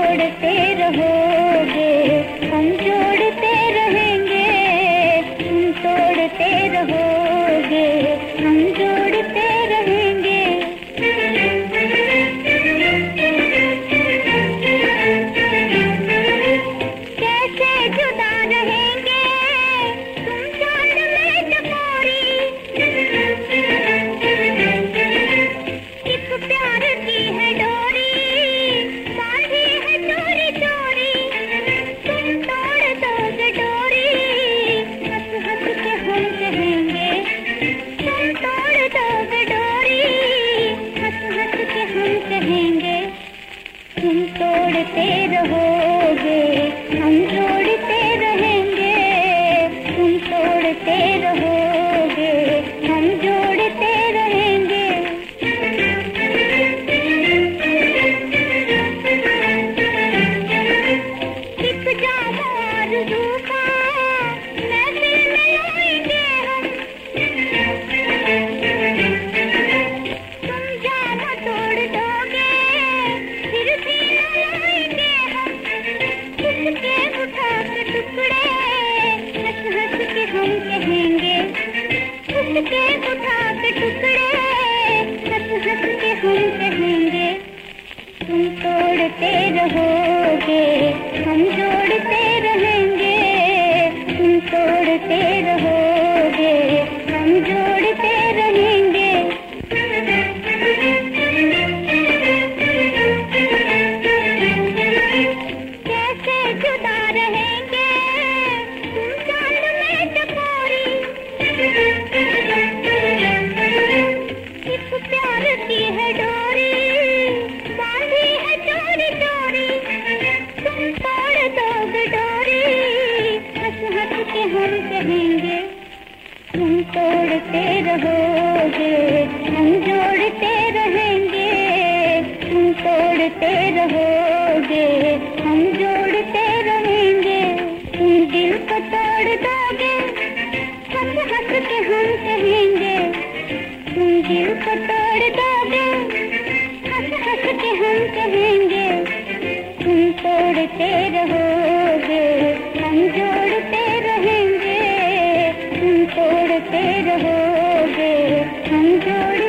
तोड़ते रहोगे हम जोड़ते रहेंगे तुम तोड़ते रहोगे। तुम तोड़ते रहोगे हम जोड़ते रहेंगे। तुम तोड़ते रहोगे हम जोड़ते रहेंगे। एक जाम रहोगे हम जोड़ते रहेंगे। तुम तोड़ते रहोगे तुम तोड़ते रहोगे, हम जोड़ते रहेंगे। तुम तोड़ते रहोगे, हम जोड़ते रहेंगे। तुम दिल को तोड़ दोगे हंस हंस के हम कहेंगे। तुम दिल को तोड़ दोगे हंस हंस के हम कहेंगे। तुम तोड़ते रहोगे रहेंगे